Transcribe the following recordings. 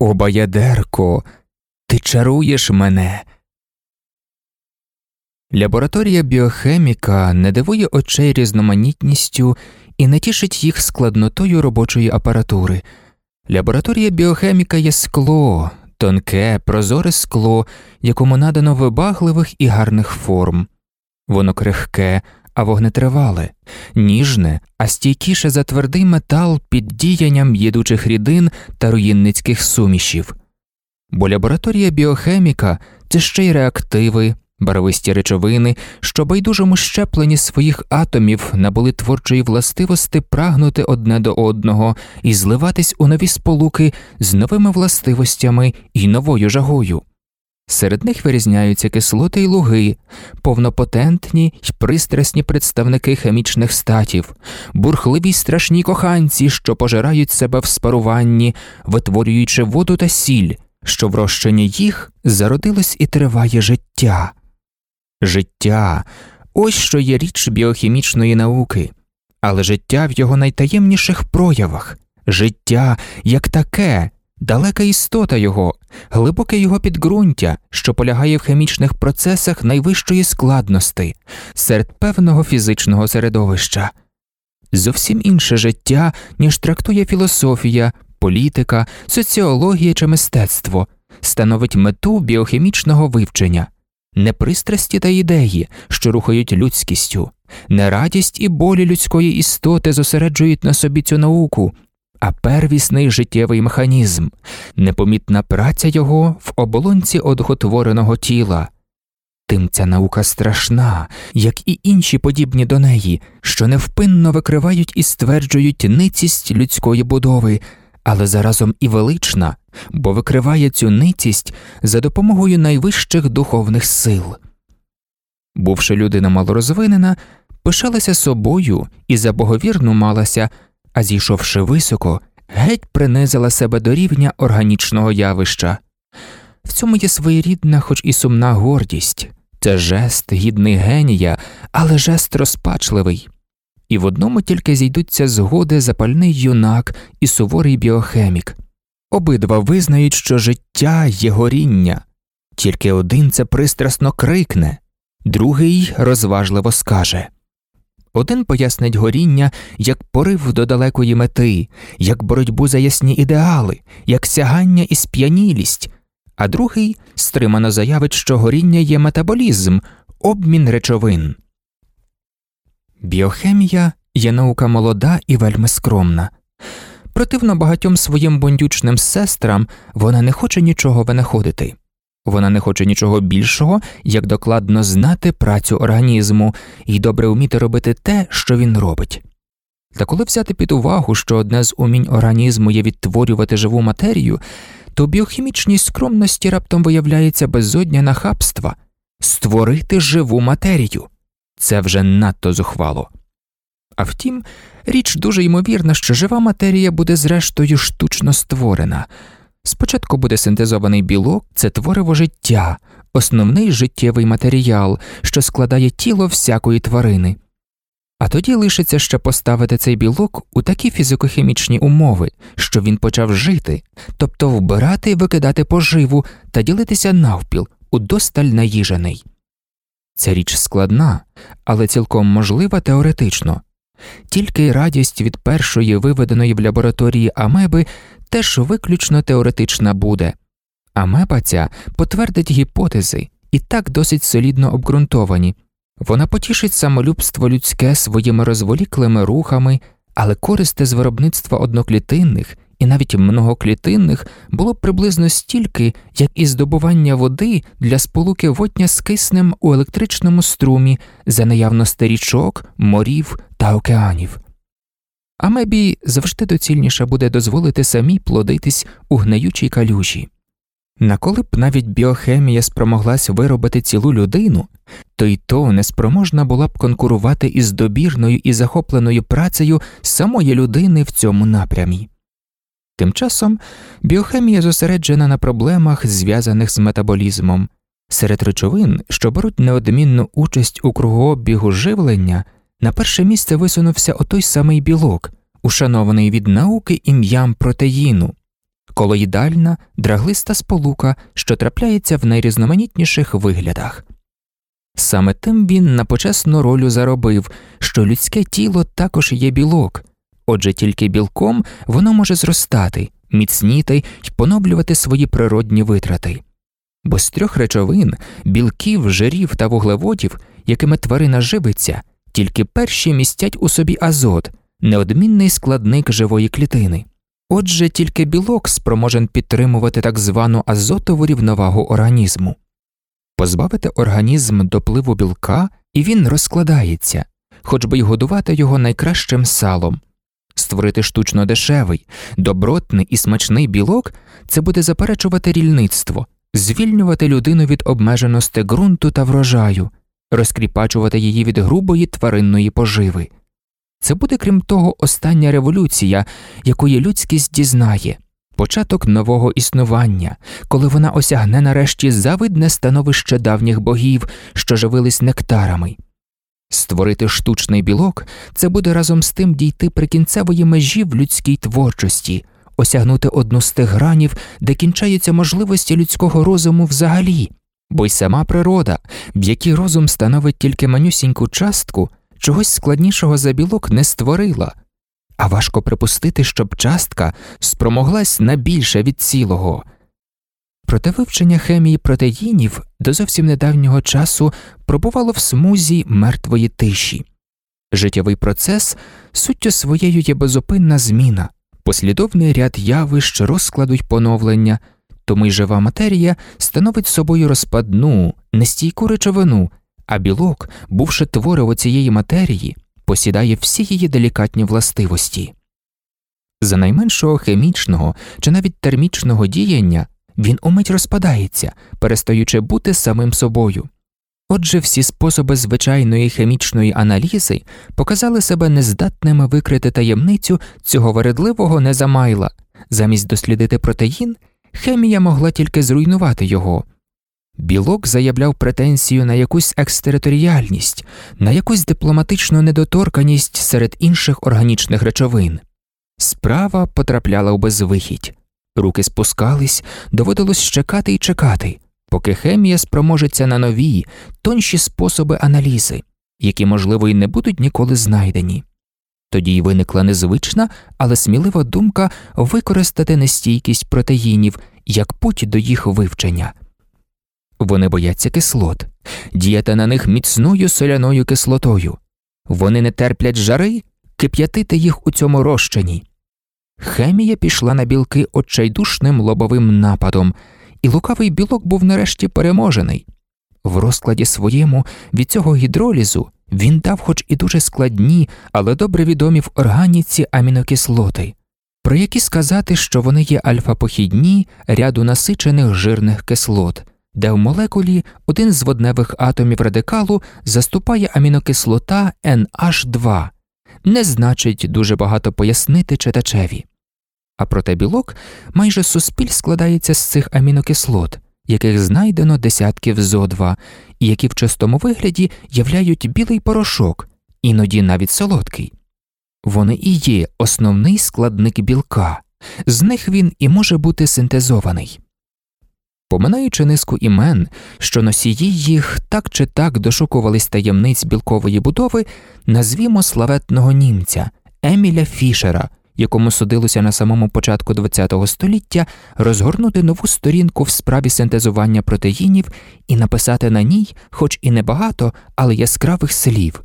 О, баядерко, ти чаруєш мене. Лабораторія біохеміка не дивує очей різноманітністю і не тішить їх складнотою робочої апаратури. Лабораторія біохеміка є скло, тонке, прозоре скло, якому надано вибагливих і гарних форм. Воно крихке, а вогнетривале, ніжне, а стійкіше за твердий метал під діянням їдучих рідин та руїнницьких сумішів. Бо лабораторія біохеміка це ще й реактиви, барвисті речовини, що байдужому щепленні своїх атомів набули творчої властивості прагнути одне до одного і зливатись у нові сполуки з новими властивостями і новою жагою. Серед них вирізняються кислоти й луги, повнопотентні й пристрасні представники хімічних статів, бурхливі й страшні коханці, що пожирають себе в спаруванні, витворюючи воду та сіль, що в розчині їх зародилось і триває життя. Життя ось що є річ біохімічної науки, але життя в його найтаємніших проявах, життя як таке, далека істота його, глибоке його підґрунтя, що полягає в хімічних процесах найвищої складності, серед певного фізичного середовища. Зовсім інше життя, ніж трактує філософія, політика, соціологія чи мистецтво, становить мету біохімічного вивчення не пристрасті та ідеї, що рухають людськістю, не радість і болі людської істоти зосереджують на собі цю науку, а первісний життєвий механізм, непомітна праця його в оболонці одухотвореного тіла. Тим ця наука страшна, як і інші подібні до неї, що невпинно викривають і стверджують ницість людської будови, але заразом і велична, бо викриває цю ницість за допомогою найвищих духовних сил. Бувши людина малорозвинена, пишалася собою і за боговірну малася, а зійшовши високо, геть принизила себе до рівня органічного явища. В цьому є своєрідна, хоч і сумна гордість це жест гідний генія, але жест розпачливий і в одному тільки зійдуться згоди запальний юнак і суворий біохемік. Обидва визнають, що життя є горіння, тільки один це пристрасно крикне, другий розважливо скаже. Один пояснить горіння як порив до далекої мети, як боротьбу за ясні ідеали, як сягання і сп'янілість, а другий стримано заявить, що горіння є метаболізм, обмін речовин. Біохемія є наука молода і вельми скромна. Противно багатьом своїм бондючним сестрам вона не хоче нічого винаходити, вона не хоче нічого більшого, як докладно знати працю організму і добре вміти робити те, що він робить. Та коли взяти під увагу, що одне з умінь організму є відтворювати живу матерію, то біохімічній скромності раптом виявляється безодня нахабства створити живу матерію це вже надто зухвало. А втім, річ дуже ймовірна, що жива матерія буде зрештою штучно створена. Спочатку буде синтезований білок, це твориво життя, основний життєвий матеріал, що складає тіло всякої тварини. А тоді лишиться ще поставити цей білок у такі фізико-хімічні умови, що він почав жити, тобто вбирати і викидати поживу та ділитися навпіл, удосталь наїжений. Ця річ складна, але цілком можлива теоретично. Тільки радість від першої виведеної в лабораторії амеби теж виключно теоретична буде. Амеба ця потвердить гіпотези і так досить солідно обґрунтовані, вона потішить самолюбство людське своїми розволіклими рухами, але користи з виробництва одноклітинних і навіть многоклітинних було приблизно стільки, як і здобування води для сполуки водня з киснем у електричному струмі за наявності річок, морів та океанів. А мебі завжди доцільніше буде дозволити самі плодитись у гниючій калюжі. Наколи б навіть біохемія спромоглась виробити цілу людину, то й то неспроможна була б конкурувати із добірною і захопленою працею самої людини в цьому напрямі. Тим часом біохемія зосереджена на проблемах, зв'язаних з метаболізмом. Серед речовин, що беруть неодмінну участь у кругообігу живлення, на перше місце висунувся отой самий білок, ушанований від науки ім'ям протеїну. колоїдальна, драглиста сполука, що трапляється в найрізноманітніших виглядах. Саме тим він на почесну роль заробив, що людське тіло також є білок, отже тільки білком воно може зростати, міцніти й поновлювати свої природні витрати. Бо з трьох речовин білків, жирів та вуглеводів, якими тварина живиться, тільки перші містять у собі азот, неодмінний складник живої клітини. Отже, тільки білок спроможен підтримувати так звану азотову рівновагу організму, позбавити організм допливу білка, і він розкладається, хоч би й годувати його найкращим салом. Створити штучно дешевий, добротний і смачний білок це буде заперечувати рільництво, звільнювати людину від обмеженості ґрунту та врожаю, розкріпачувати її від грубої тваринної поживи. Це буде, крім того, остання революція, якої людськість дізнає, початок нового існування, коли вона осягне нарешті завидне становище давніх богів, що живились нектарами. Створити штучний білок це буде разом з тим дійти прикінцевої межі в людській творчості, осягнути одну з тих гранів, де кінчаються можливості людського розуму взагалі, бо й сама природа, в якій розум становить тільки манюсіньку частку, чогось складнішого за білок не створила, а важко припустити, щоб частка спромоглась на більше від цілого. Проте вивчення хемії протеїнів до зовсім недавнього часу пробувало в смузі мертвої тиші. Життєвий процес суттю своєю є безупинна зміна, послідовний ряд явищ розкладу й поновлення, тому й жива матерія становить собою розпадну, нестійку речовину, а білок, бувши твориво цієї матерії, посідає всі її делікатні властивості. За найменшого хімічного чи навіть термічного діяння він умить розпадається, перестаючи бути самим собою. Отже, всі способи звичайної хімічної аналізи показали себе нездатними викрити таємницю цього вередливого незамайла, замість дослідити протеїн, хемія могла тільки зруйнувати його. Білок заявляв претензію на якусь екстериторіальність, на якусь дипломатичну недоторканість серед інших органічних речовин. Справа потрапляла у безвихідь, руки спускались, доводилось чекати і чекати, поки хемія спроможеться на нові, тонші способи аналізи, які, можливо, і не будуть ніколи знайдені. Тоді й виникла незвична, але смілива думка використати нестійкість протеїнів як путь до їх вивчення. Вони бояться кислот, діяти на них міцною соляною кислотою. Вони не терплять жари, кип'ятити їх у цьому розчині. Хемія пішла на білки отчайдушним лобовим нападом, і лукавий білок був нарешті переможений. В розкладі своєму від цього гідролізу він дав хоч і дуже складні, але добре відомі в органіці амінокислоти, про які сказати, що вони є альфа-похідні ряду насичених жирних кислот де в молекулі один з водневих атомів радикалу заступає амінокислота NH2, не значить дуже багато пояснити читачеві. А проте білок майже суспіль складається з цих амінокислот, яких знайдено десятків зо 2 і які в чистому вигляді являють білий порошок, іноді навіть солодкий. Вони і є основний складник білка, з них він і може бути синтезований. Поминаючи низку імен, що носії їх так чи так дошукувались таємниць білкової будови, назвімо славетного німця Еміля Фішера, якому судилося на самому початку ХХ століття розгорнути нову сторінку в справі синтезування протеїнів і написати на ній, хоч і небагато, але яскравих слів.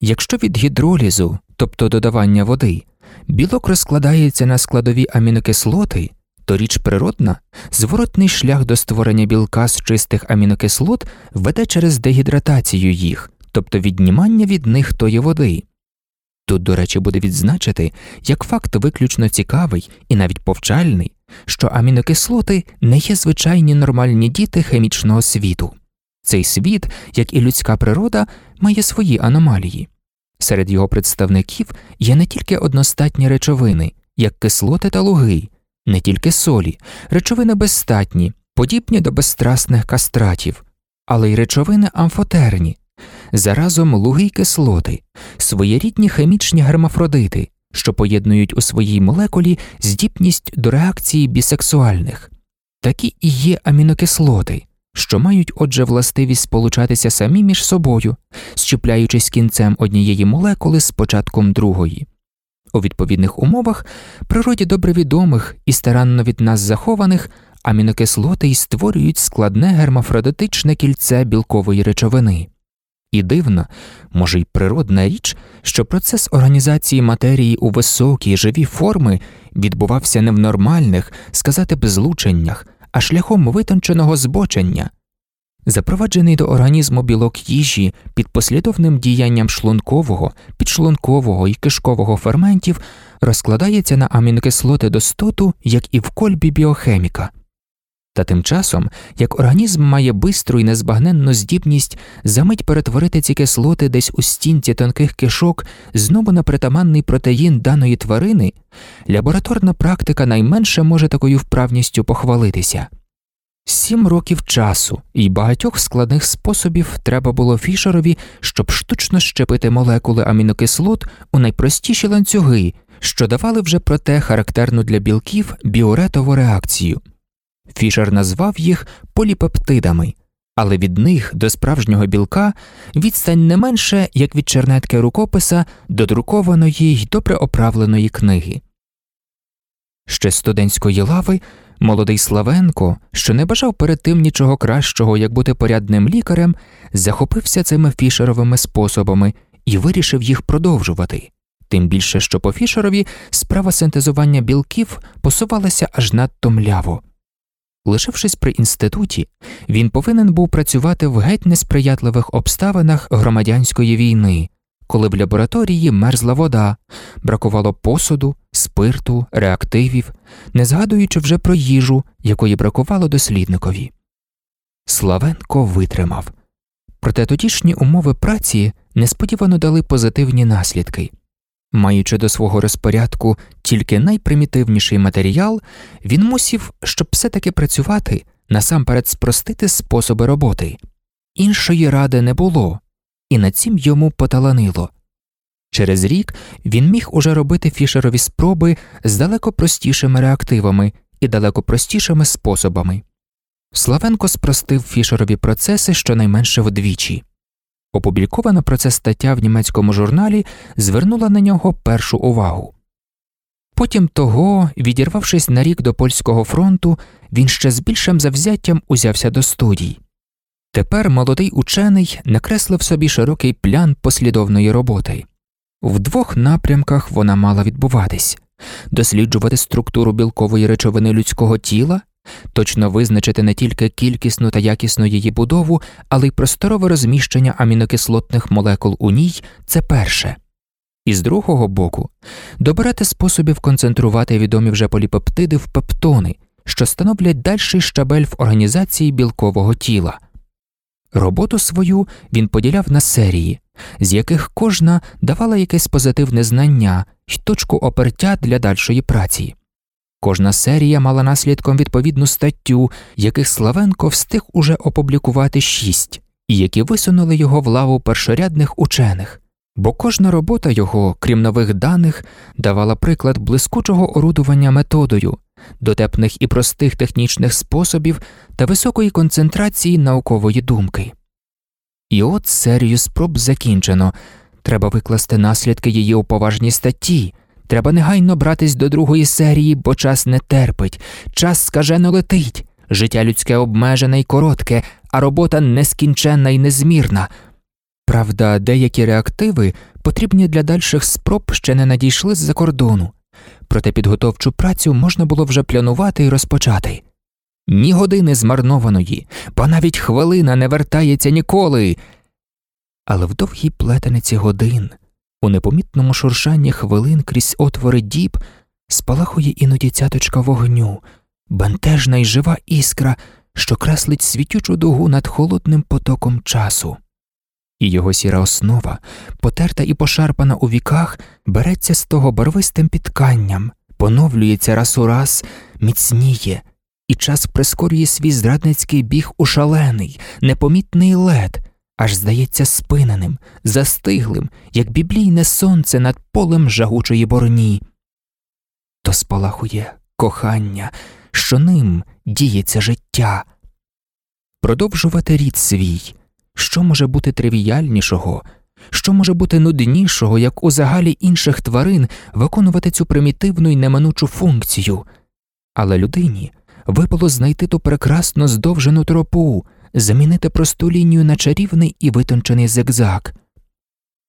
Якщо від гідролізу, тобто додавання води, білок розкладається на складові амінокислоти то річ природна, зворотний шлях до створення білка з чистих амінокислот веде через дегідратацію їх, тобто віднімання від них тої води. Тут, до речі, буде відзначити як факт виключно цікавий і навіть повчальний, що амінокислоти не є звичайні нормальні діти хімічного світу. Цей світ, як і людська природа, має свої аномалії. Серед його представників є не тільки одностатні речовини, як кислоти та луги, не тільки солі, речовини безстатні, подібні до безстрасних кастратів, але й речовини амфотерні, заразом луги й кислоти, своєрідні хімічні гермафродити, що поєднують у своїй молекулі здібність до реакції бісексуальних, такі і є амінокислоти, що мають отже властивість сполучатися самі між собою, щепляючись кінцем однієї молекули з початком другої. У відповідних умовах природі добре відомих і старанно від нас захованих амінокислоти й створюють складне гермафродитичне кільце білкової речовини. І дивна, може й природна річ, що процес організації матерії у високі живі форми відбувався не в нормальних, сказати б, злученнях, а шляхом витонченого збочення. Запроваджений до організму білок їжі під послідовним діянням шлункового, підшлункового і кишкового ферментів розкладається на амінокислоти достоту, як і в кольбі біохеміка. Та тим часом, як організм має бистру і незбагненну здібність замить перетворити ці кислоти десь у стінці тонких кишок знову на притаманний протеїн даної тварини, лабораторна практика найменше може такою вправністю похвалитися. Сім років часу і багатьох складних способів треба було фішерові, щоб штучно щепити молекули амінокислот у найпростіші ланцюги, що давали вже проте характерну для білків біоретову реакцію. Фішер назвав їх поліпептидами, але від них до справжнього білка відстань не менше, як від чернетки рукописа до друкованої й добре оправленої книги. Ще студентської лави молодий Славенко, що не бажав перед тим нічого кращого, як бути порядним лікарем, захопився цими фішеровими способами і вирішив їх продовжувати. Тим більше, що по фішерові справа синтезування білків посувалася аж надто мляво. Лишившись при інституті, він повинен був працювати в геть несприятливих обставинах громадянської війни, коли в лабораторії мерзла вода, бракувало посуду, спирту, реактивів, не згадуючи вже про їжу, якої бракувало дослідникові. Славенко витримав. Проте тодішні умови праці несподівано дали позитивні наслідки. Маючи до свого розпорядку тільки найпримітивніший матеріал, він мусів, щоб все таки працювати, насамперед спростити способи роботи. Іншої ради не було, і над цим йому поталанило. Через рік він міг уже робити фішерові спроби з далеко простішими реактивами і далеко простішими способами. Славенко спростив фішерові процеси щонайменше вдвічі. Опублікована про це стаття в німецькому журналі звернула на нього першу увагу. Потім того, відірвавшись на рік до польського фронту, він ще з більшим завзяттям узявся до студій. Тепер молодий учений накреслив собі широкий плян послідовної роботи. В двох напрямках вона мала відбуватись досліджувати структуру білкової речовини людського тіла точно визначити не тільки кількісну та якісну її будову, але й просторове розміщення амінокислотних молекул у ній це перше. І з другого боку, добирати способів концентрувати відомі вже поліпептиди в пептони, що становлять дальший щабель в організації білкового тіла. Роботу свою він поділяв на серії, з яких кожна давала якесь позитивне знання й точку опертя для дальшої праці. Кожна серія мала наслідком відповідну статтю, яких Славенко встиг уже опублікувати шість, і які висунули його в лаву першорядних учених, бо кожна робота його, крім нових даних, давала приклад блискучого орудування методою, дотепних і простих технічних способів та високої концентрації наукової думки. І от серію спроб закінчено треба викласти наслідки її у поважній статті. Треба негайно братись до другої серії, бо час не терпить, час скажено летить, життя людське обмежене й коротке, а робота нескінченна й незмірна. Правда, деякі реактиви, потрібні для дальших спроб, ще не надійшли з-за кордону, проте підготовчу працю можна було вже планувати і розпочати. Ні години змарнованої, бо навіть хвилина не вертається ніколи. Але в довгій плетениці годин у непомітному шуршанні хвилин крізь отвори діб спалахує іноді цяточка вогню, бентежна й жива іскра, що креслить світючу дугу над холодним потоком часу. І його сіра основа, потерта і пошарпана у віках, береться з того барвистим підканням, поновлюється раз у раз, міцніє, і час прискорює свій зрадницький біг у шалений, непомітний лед, аж здається спиненим, застиглим, як біблійне сонце над полем жагучої борні. То спалахує кохання, що ним діється життя. Продовжувати рід свій, що може бути тривіальнішого, що може бути нуднішого, як у загалі інших тварин виконувати цю примітивну й неминучу функцію, але людині випало знайти ту прекрасно здовжену тропу, замінити просту лінію на чарівний і витончений зигзаг.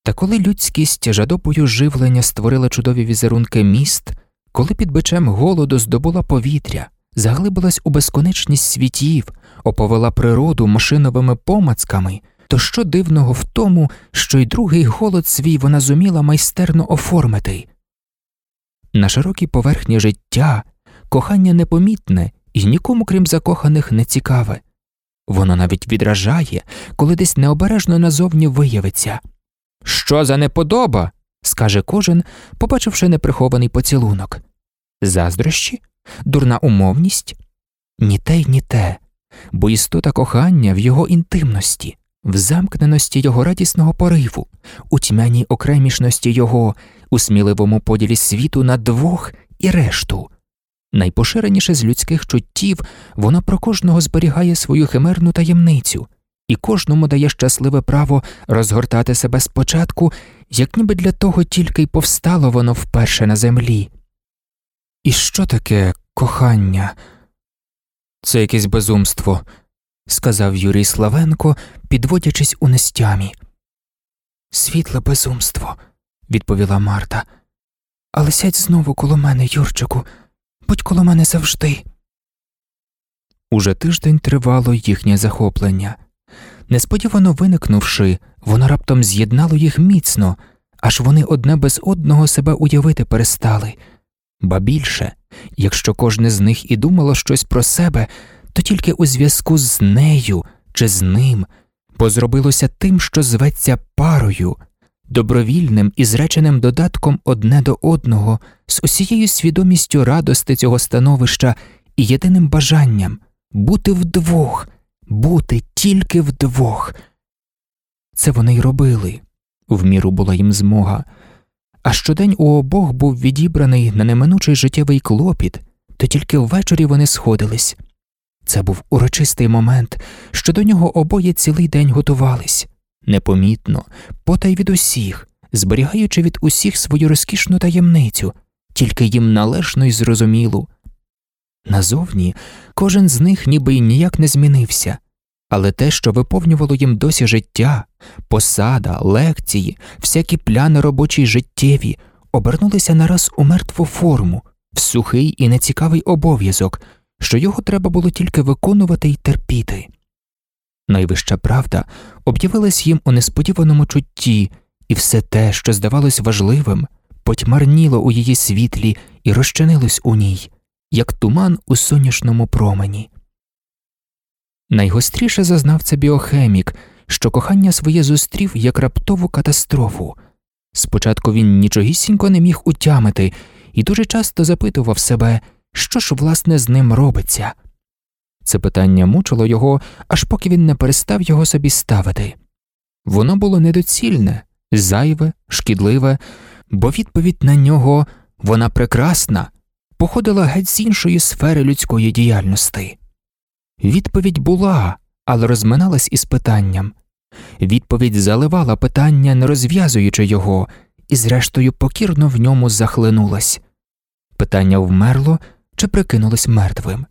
Та коли людськість жадобою живлення створила чудові візерунки міст, коли під бичем голоду здобула повітря, заглибилась у безконечність світів, оповела природу машиновими помацками, то що дивного в тому, що й другий голод свій вона зуміла майстерно оформити. На широкій поверхні життя кохання непомітне і нікому, крім закоханих, не цікаве. Воно навіть відражає, коли десь необережно назовні виявиться. Що за неподоба? скаже кожен, побачивши неприхований поцілунок. Заздрощі, дурна умовність? Ні те й ні те, бо істота кохання в його інтимності, в замкненості його радісного пориву, у тьмяній окремішності його, у сміливому поділі світу на двох і решту. Найпоширеніше з людських чуттів воно про кожного зберігає свою химерну таємницю, і кожному дає щасливе право розгортати себе спочатку, як ніби для того тільки й повстало воно вперше на землі. І що таке кохання? Це якесь безумство, сказав Юрій Славенко, підводячись у нестямі. Світле безумство, відповіла Марта. Але сядь знову коло мене, Юрчику, будь коло мене завжди. Уже тиждень тривало їхнє захоплення. Несподівано виникнувши, воно раптом з'єднало їх міцно, аж вони одне без одного себе уявити перестали. Ба більше, якщо кожне з них і думало щось про себе, то тільки у зв'язку з нею чи з ним, бо зробилося тим, що зветься парою, добровільним і зреченим додатком одне до одного, з усією свідомістю радости цього становища і єдиним бажанням бути вдвох, бути тільки вдвох. Це вони й робили, в міру була їм змога. А щодень у обох був відібраний на неминучий життєвий клопіт, то тільки ввечері вони сходились. Це був урочистий момент, що до нього обоє цілий день готувались, непомітно, потай від усіх, зберігаючи від усіх свою розкішну таємницю, тільки їм належно й зрозумілу. Назовні кожен з них ніби й ніяк не змінився, але те, що виповнювало їм досі життя, посада, лекції, всякі пляни робочі життєві, обернулися нараз у мертву форму, в сухий і нецікавий обов'язок, що його треба було тільки виконувати й терпіти. Найвища правда об'явилась їм у несподіваному чутті, і все те, що здавалось важливим, потьмарніло у її світлі і розчинилось у ній, як туман у сонячному промені. Найгостріше зазнав це біохемік, що кохання своє зустрів як раптову катастрофу. Спочатку він нічогісінько не міг утямити і дуже часто запитував себе, що ж власне з ним робиться. Це питання мучило його, аж поки він не перестав його собі ставити. Воно було недоцільне, зайве, шкідливе, бо відповідь на нього вона прекрасна, походила геть з іншої сфери людської діяльності. Відповідь була, але розминалась із питанням. Відповідь заливала питання, не розв'язуючи його, і, зрештою, покірно в ньому захлинулась. Питання вмерло чи прикинулось мертвим.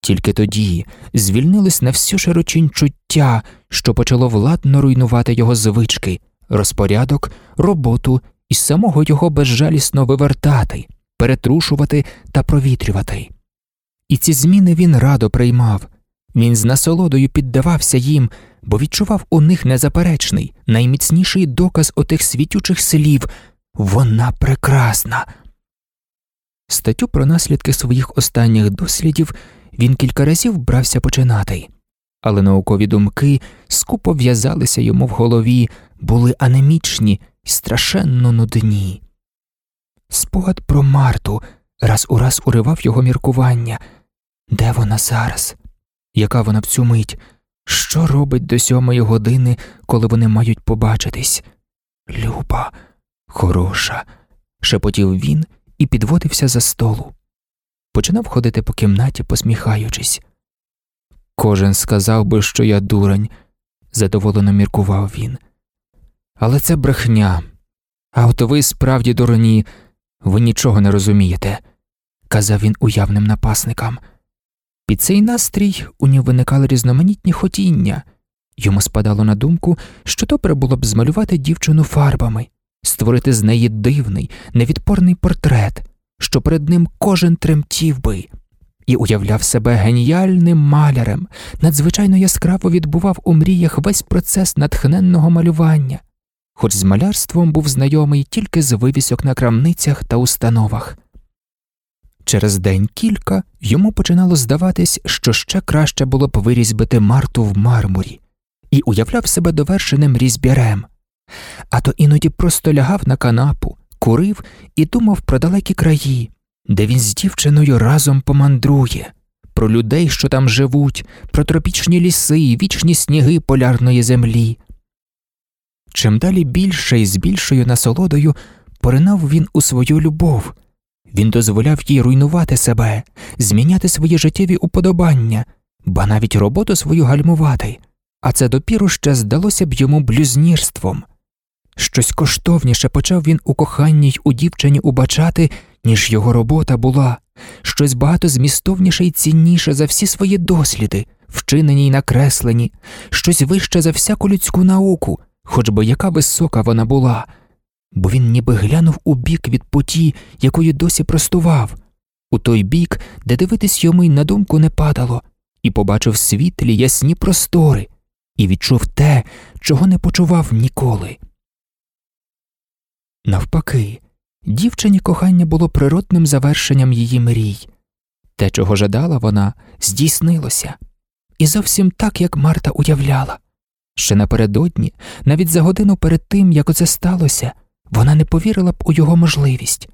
Тільки тоді звільнилось на всю широчінь чуття, що почало владно руйнувати його звички, розпорядок, роботу і самого його безжалісно вивертати, перетрушувати та провітрювати. І ці зміни він радо приймав, він з насолодою піддавався їм, бо відчував у них незаперечний, найміцніший доказ отих світючих слів вона прекрасна. Статтю про наслідки своїх останніх дослідів він кілька разів брався починати, але наукові думки скупо в'язалися йому в голові, були анемічні і страшенно нудні. Спогад про Марту раз у раз уривав його міркування де вона зараз, яка вона в цю мить, Що робить до сьомої години, коли вони мають побачитись? Люба, хороша, шепотів він і підводився за столу. Починав ходити по кімнаті, посміхаючись. Кожен сказав би, що я дурень, задоволено міркував він. Але це брехня. А от ви справді дурні, ви нічого не розумієте, казав він уявним напасникам. Під цей настрій у нього виникали різноманітні хотіння. Йому спадало на думку, що добре було б змалювати дівчину фарбами, створити з неї дивний, невідпорний портрет, що перед ним кожен тремтів би, і уявляв себе геніальним малярем, надзвичайно яскраво відбував у мріях весь процес натхненного малювання, хоч з малярством був знайомий тільки з вивісок на крамницях та установах. Через день кілька йому починало здаватись, що ще краще було б вирізбити Марту в мармурі, і уявляв себе довершеним різьбярем, а то іноді просто лягав на канапу, курив і думав про далекі краї, де він з дівчиною разом помандрує, про людей, що там живуть, про тропічні ліси і вічні сніги полярної землі. Чим далі більше і з більшою насолодою поринав він у свою любов. Він дозволяв їй руйнувати себе, зміняти свої життєві уподобання, ба навіть роботу свою гальмувати, а це допіру ще здалося б йому блюзнірством. Щось коштовніше почав він у коханні й у дівчині убачати, ніж його робота була, щось багато змістовніше й цінніше за всі свої досліди, вчинені й накреслені, щось вище за всяку людську науку, хоч би яка висока вона була бо він ніби глянув у бік від путі, якою досі простував, у той бік, де дивитись йому й на думку не падало, і побачив світлі ясні простори, і відчув те, чого не почував ніколи. Навпаки, дівчині кохання було природним завершенням її мрій. Те, чого жадала вона, здійснилося, і зовсім так, як Марта уявляла. Ще напередодні, навіть за годину перед тим, як оце сталося, вона не повірила б у його можливість.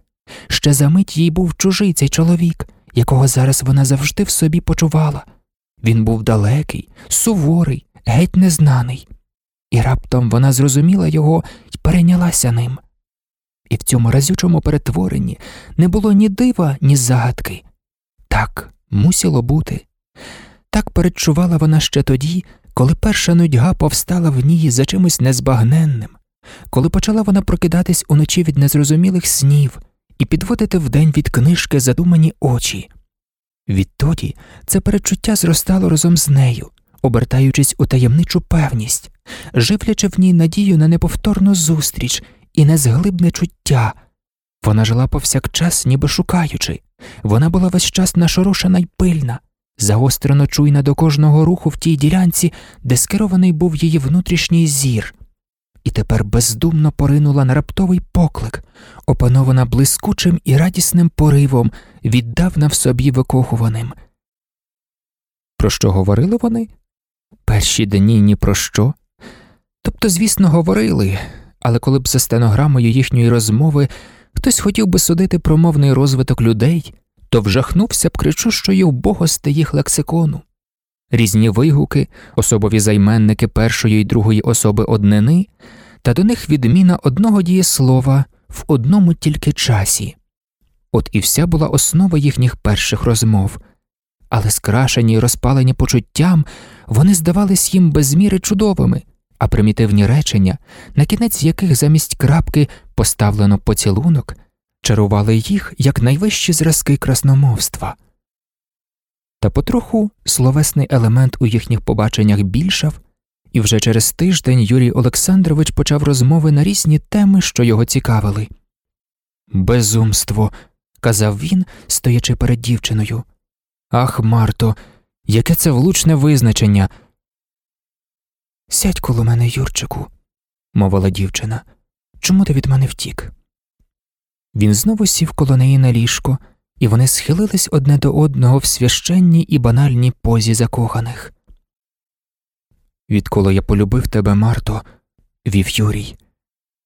Ще за мить їй був чужий цей чоловік, якого зараз вона завжди в собі почувала. Він був далекий, суворий, геть незнаний, і раптом вона зрозуміла його і перейнялася ним. І в цьому разючому перетворенні не було ні дива, ні загадки. Так мусило бути. Так передчувала вона ще тоді, коли перша нудьга повстала в ній за чимось незбагненним, коли почала вона прокидатись уночі від незрозумілих снів і підводити вдень від книжки задумані очі. Відтоді це перечуття зростало разом з нею, обертаючись у таємничу певність, живлячи в ній надію на неповторну зустріч і незглибне чуття. Вона жила повсякчас, ніби шукаючи, вона була весь час нашорошена й пильна, загострено чуйна до кожного руху в тій ділянці, де скерований був її внутрішній зір і тепер бездумно поринула на раптовий поклик, опанована блискучим і радісним поривом, віддавна в собі викохуваним. Про що говорили вони? Перші дні ні про що. Тобто, звісно, говорили, але коли б за стенограмою їхньої розмови хтось хотів би судити про мовний розвиток людей, то вжахнувся б кричущої вбогости їх лексикону. Різні вигуки, особові займенники першої й другої особи однини, та до них відміна одного дієслова в одному тільки часі. От і вся була основа їхніх перших розмов, але скрашені й розпалені почуттям вони здавались їм без міри чудовими, а примітивні речення, на кінець яких замість крапки поставлено поцілунок, чарували їх як найвищі зразки красномовства. Та потроху словесний елемент у їхніх побаченнях більшав, і вже через тиждень Юрій Олександрович почав розмови на різні теми, що його цікавили. Безумство, казав він, стоячи перед дівчиною. Ах, Марто, яке це влучне визначення. Сядь коло мене, Юрчику, мовила дівчина. Чому ти від мене втік? Він знову сів коло неї на ліжко, і вони схилились одне до одного в священній і банальній позі закоханих. Відколи я полюбив тебе, Марто, вів Юрій,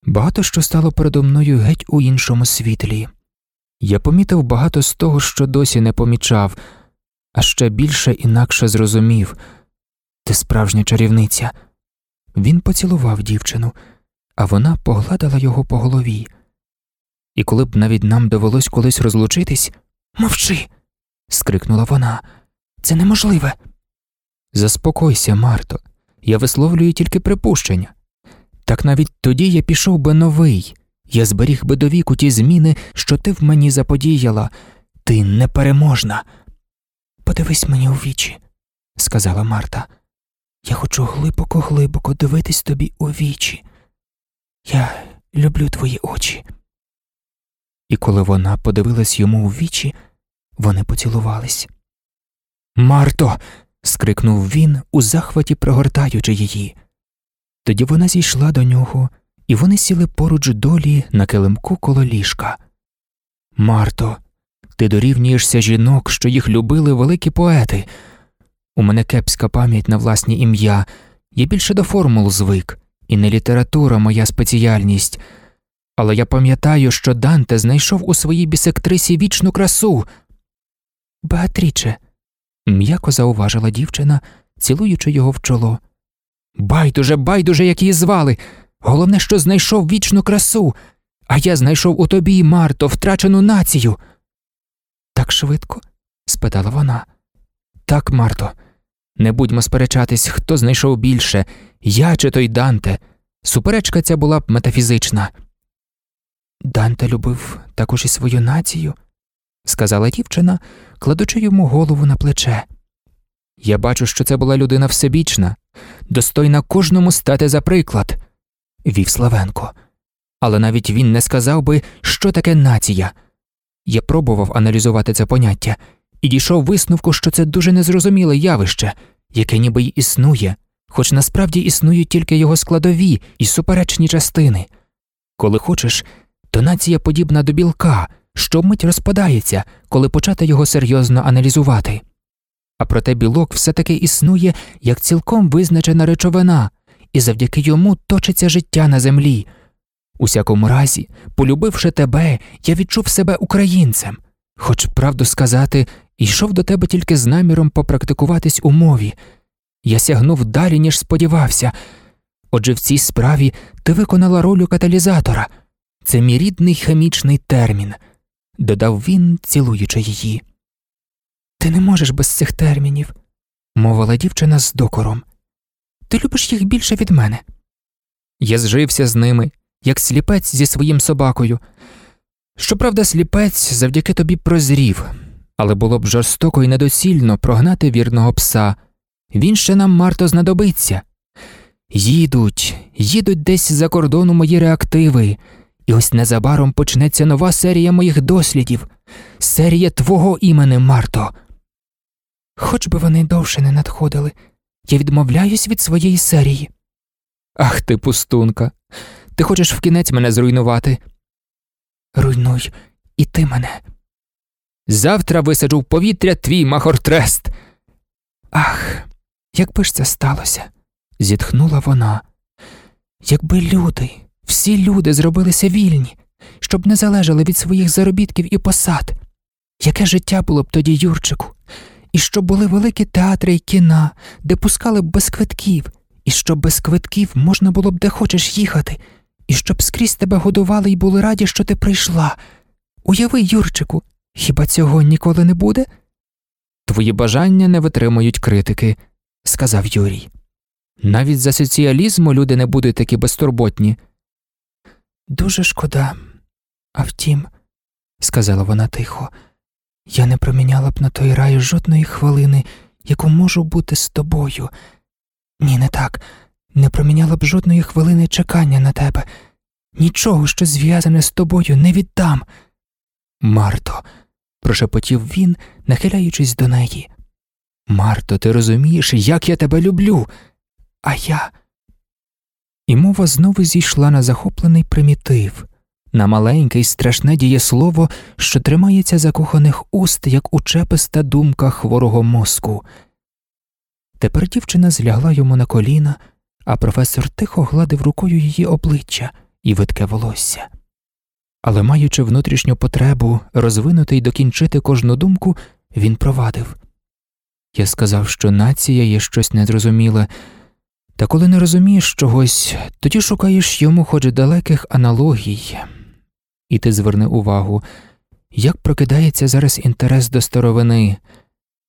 багато що стало передо мною геть у іншому світлі. Я помітив багато з того, що досі не помічав, а ще більше інакше зрозумів Ти справжня чарівниця. Він поцілував дівчину, а вона погладила його по голові. І коли б навіть нам довелось колись розлучитись, мовчи. скрикнула вона. Це неможливе. Заспокойся, Марто, я висловлюю тільки припущення. Так навіть тоді я пішов би новий, я зберіг би до віку ті зміни, що ти в мені заподіяла, ти непереможна. Подивись мені у вічі, сказала Марта. Я хочу глибоко, глибоко дивитись тобі у вічі. Я люблю твої очі. І коли вона подивилась йому у вічі, вони поцілувались. Марто. скрикнув він, у захваті прогортаючи її. Тоді вона зійшла до нього, і вони сіли поруч долі на килимку коло ліжка. Марто, ти дорівнюєшся жінок, що їх любили великі поети. У мене кепська пам'ять на власні ім'я, я більше до формул звик, і не література моя спеціальність. Але я пам'ятаю, що Данте знайшов у своїй бісектрисі вічну красу. Беатріче, м'яко зауважила дівчина, цілуючи його в чоло. Байдуже, байдуже, як її звали. Головне, що знайшов вічну красу, а я знайшов у тобі, Марто, втрачену націю. Так швидко? спитала вона. Так, Марто, не будьмо сперечатись, хто знайшов більше, я чи той Данте. Суперечка ця була б метафізична. Данте любив також і свою націю, сказала дівчина, кладучи йому голову на плече. Я бачу, що це була людина всебічна, достойна кожному стати за приклад, вів Славенко. Але навіть він не сказав би, що таке нація. Я пробував аналізувати це поняття і дійшов висновку, що це дуже незрозуміле явище, яке ніби й існує, хоч насправді існують тільки його складові і суперечні частини. Коли хочеш, то нація подібна до білка, що вмить розпадається, коли почати його серйозно аналізувати. А проте білок все таки існує як цілком визначена речовина, і завдяки йому точиться життя на землі. Усякому разі, полюбивши тебе, я відчув себе українцем, хоч, правду сказати, йшов до тебе тільки з наміром попрактикуватись у мові. Я сягнув далі, ніж сподівався. Отже, в цій справі ти виконала роль каталізатора. Це мій рідний хімічний термін, додав він, цілуючи її. Ти не можеш без цих термінів, мовила дівчина з докором. Ти любиш їх більше від мене. Я зжився з ними, як сліпець зі своїм собакою. Щоправда, сліпець завдяки тобі прозрів, але було б жорстоко і недоцільно прогнати вірного пса. Він ще нам марто знадобиться. Їдуть, їдуть десь за кордону мої реактиви, і ось незабаром почнеться нова серія моїх дослідів, серія твого імени, Марто. Хоч би вони довше не надходили, я відмовляюсь від своєї серії. Ах ти, пустунка, ти хочеш в кінець мене зруйнувати? Руйнуй і ти мене. Завтра висаджу в повітря твій махортрест. Ах, якби ж це сталося, зітхнула вона. Якби люди, всі люди зробилися вільні, щоб не залежали від своїх заробітків і посад. Яке життя було б тоді, Юрчику? І щоб були великі театри і кіна, де пускали б без квитків, і щоб без квитків можна було б де хочеш їхати, і щоб скрізь тебе годували і були раді, що ти прийшла. Уяви, Юрчику, хіба цього ніколи не буде? Твої бажання не витримують критики, сказав Юрій. Навіть за соціалізму люди не будуть такі безтурботні. Дуже шкода, а втім, сказала вона тихо, я не проміняла б на той рай жодної хвилини, яку можу бути з тобою. Ні, не так, не проміняла б жодної хвилини чекання на тебе. Нічого, що зв'язане з тобою, не віддам. Марто, прошепотів він, нахиляючись до неї. Марто, ти розумієш, як я тебе люблю, а я. І мова знову зійшла на захоплений примітив, на маленьке й страшне дієслово, що тримається закоханих уст, як учеписта думка хворого мозку. Тепер дівчина злягла йому на коліна, а професор тихо гладив рукою її обличчя і видке волосся. Але, маючи внутрішню потребу розвинути й докінчити кожну думку, він провадив Я сказав, що нація є щось незрозуміле, та коли не розумієш чогось, тоді шукаєш йому хоч далеких аналогій. І ти зверни увагу, як прокидається зараз інтерес до старовини.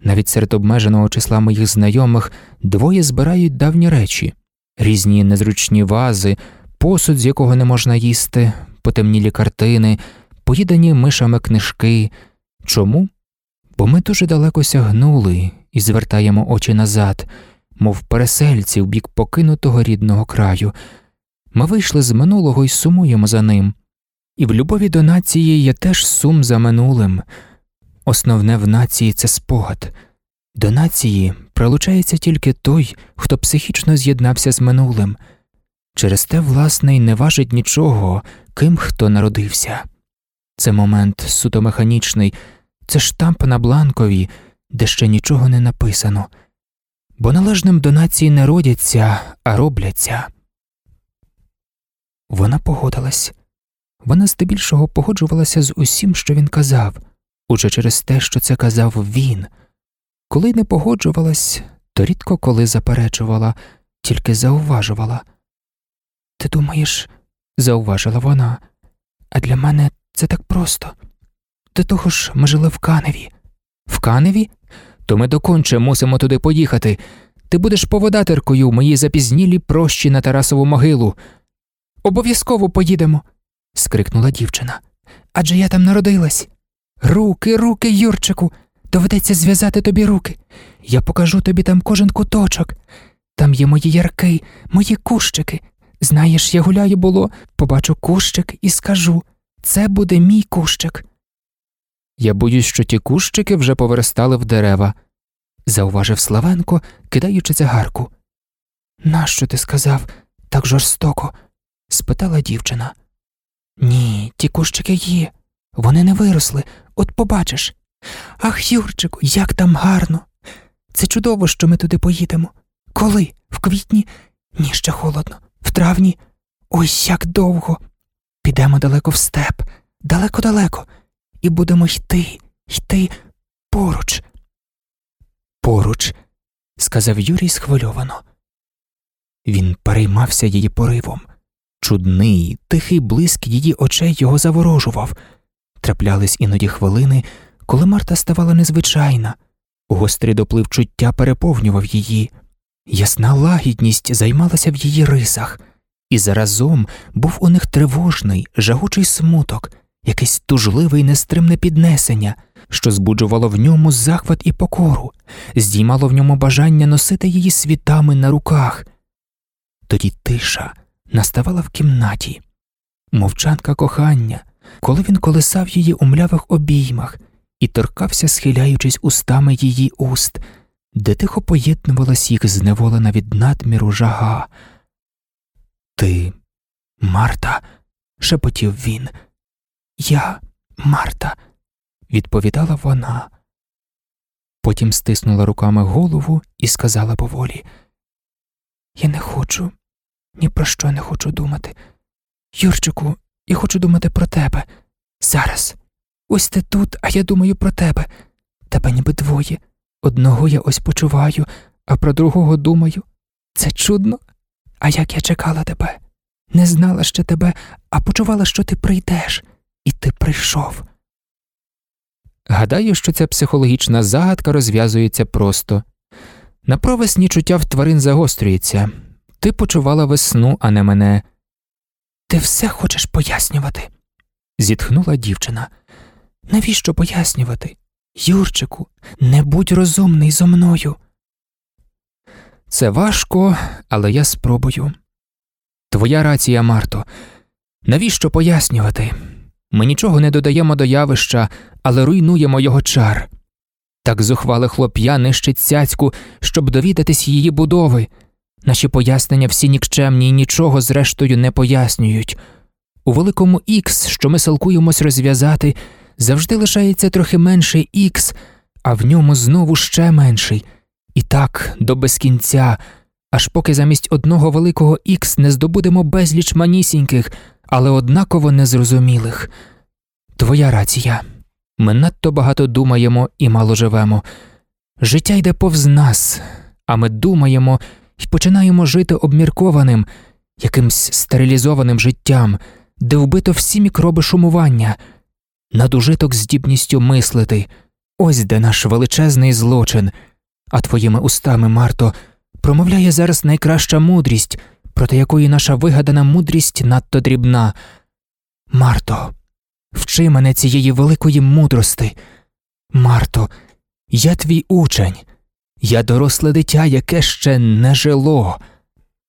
Навіть серед обмеженого числа моїх знайомих двоє збирають давні речі, різні незручні вази, посуд, з якого не можна їсти, потемнілі картини, поїдані мишами книжки. Чому? Бо ми дуже далеко сягнули і звертаємо очі назад, мов пересельці в бік покинутого рідного краю. Ми вийшли з минулого і сумуємо за ним. І в любові до нації є теж сум за минулим. Основне в нації це спогад. До нації прилучається тільки той, хто психічно з'єднався з минулим. Через те, власне, й не важить нічого, ким хто народився. Це момент суто механічний, це штамп на бланкові, де ще нічого не написано, бо належним до нації не родяться, а робляться. Вона погодилась. Вона здебільшого погоджувалася з усім, що він казав, уже через те, що це казав він. Коли не погоджувалась, то рідко коли заперечувала, тільки зауважувала. Ти думаєш, зауважила вона, а для мене це так просто. До того ж, ми жили в Каневі. В Каневі? То ми доконче мусимо туди поїхати. Ти будеш поводатеркою в моїй запізнілій прощі на Тарасову могилу. Обов'язково поїдемо скрикнула дівчина. Адже я там народилась. Руки, руки, Юрчику, доведеться зв'язати тобі руки. Я покажу тобі там кожен куточок. Там є мої ярки, мої кущики. Знаєш, я гуляю було, побачу кущик і скажу це буде мій кущик. Я боюсь, що ті кущики вже повиростали в дерева, зауважив Славенко, кидаючи цигарку. Нащо ти сказав так жорстоко? спитала дівчина. Ні, ті кущики є, вони не виросли, от побачиш. Ах, Юрчику, як там гарно. Це чудово, що ми туди поїдемо. Коли? В квітні? Ні, ще холодно, в травні. Ой, як довго. Підемо далеко в степ, далеко-далеко, і будемо йти, йти поруч. Поруч, сказав Юрій схвильовано. Він переймався її поривом. Чудний, тихий блиск її очей його заворожував. Траплялись іноді хвилини, коли Марта ставала незвичайна, гострий доплив чуття переповнював її, ясна лагідність займалася в її рисах, і заразом був у них тривожний, жагучий смуток, якесь тужливе й нестримне піднесення, що збуджувало в ньому захват і покору, здіймало в ньому бажання носити її світами на руках. Тоді тиша наставала в кімнаті, мовчанка кохання, коли він колисав її у млявих обіймах і торкався, схиляючись устами її уст, де тихо поєднувалась їх зневолена від надміру жага. Ти, Марта, шепотів він. Я, Марта, відповідала вона. Потім стиснула руками голову і сказала поволі Я не хочу ні про що не хочу думати. Юрчику, я хочу думати про тебе. Зараз. Ось ти тут, а я думаю про тебе. Тебе ніби двоє. Одного я ось почуваю, а про другого думаю. Це чудно. А як я чекала тебе, не знала ще тебе, а почувала, що ти прийдеш, і ти прийшов. Гадаю, що ця психологічна загадка розв'язується просто. На провесні чуття в тварин загострюється. Ти почувала весну, а не мене. Ти все хочеш пояснювати? зітхнула дівчина. Навіщо пояснювати? Юрчику, не будь розумний зо мною. Це важко, але я спробую. Твоя рація, Марто. Навіщо пояснювати? Ми нічого не додаємо до явища, але руйнуємо його чар. Так зухвале хлоп'я нищить цяцьку, щоб довідатись її будови. Наші пояснення всі нікчемні і нічого, зрештою, не пояснюють. У великому Ікс, що ми силкуємось розв'язати, завжди лишається трохи менший Ікс, а в ньому знову ще менший. І так до безкінця, аж поки замість одного великого Ікс не здобудемо безліч манісіньких, але однаково незрозумілих. Твоя рація. Ми надто багато думаємо і мало живемо. Життя йде повз нас, а ми думаємо і починаємо жити обміркованим, якимсь стерилізованим життям, де вбито всі мікроби шумування, надужиток здібністю мислити. Ось де наш величезний злочин, а твоїми устами, Марто, промовляє зараз найкраща мудрість, проти якої наша вигадана мудрість надто дрібна. Марто, вчи мене цієї великої мудрости. Марто, я твій учень, я доросле дитя, яке ще не жило.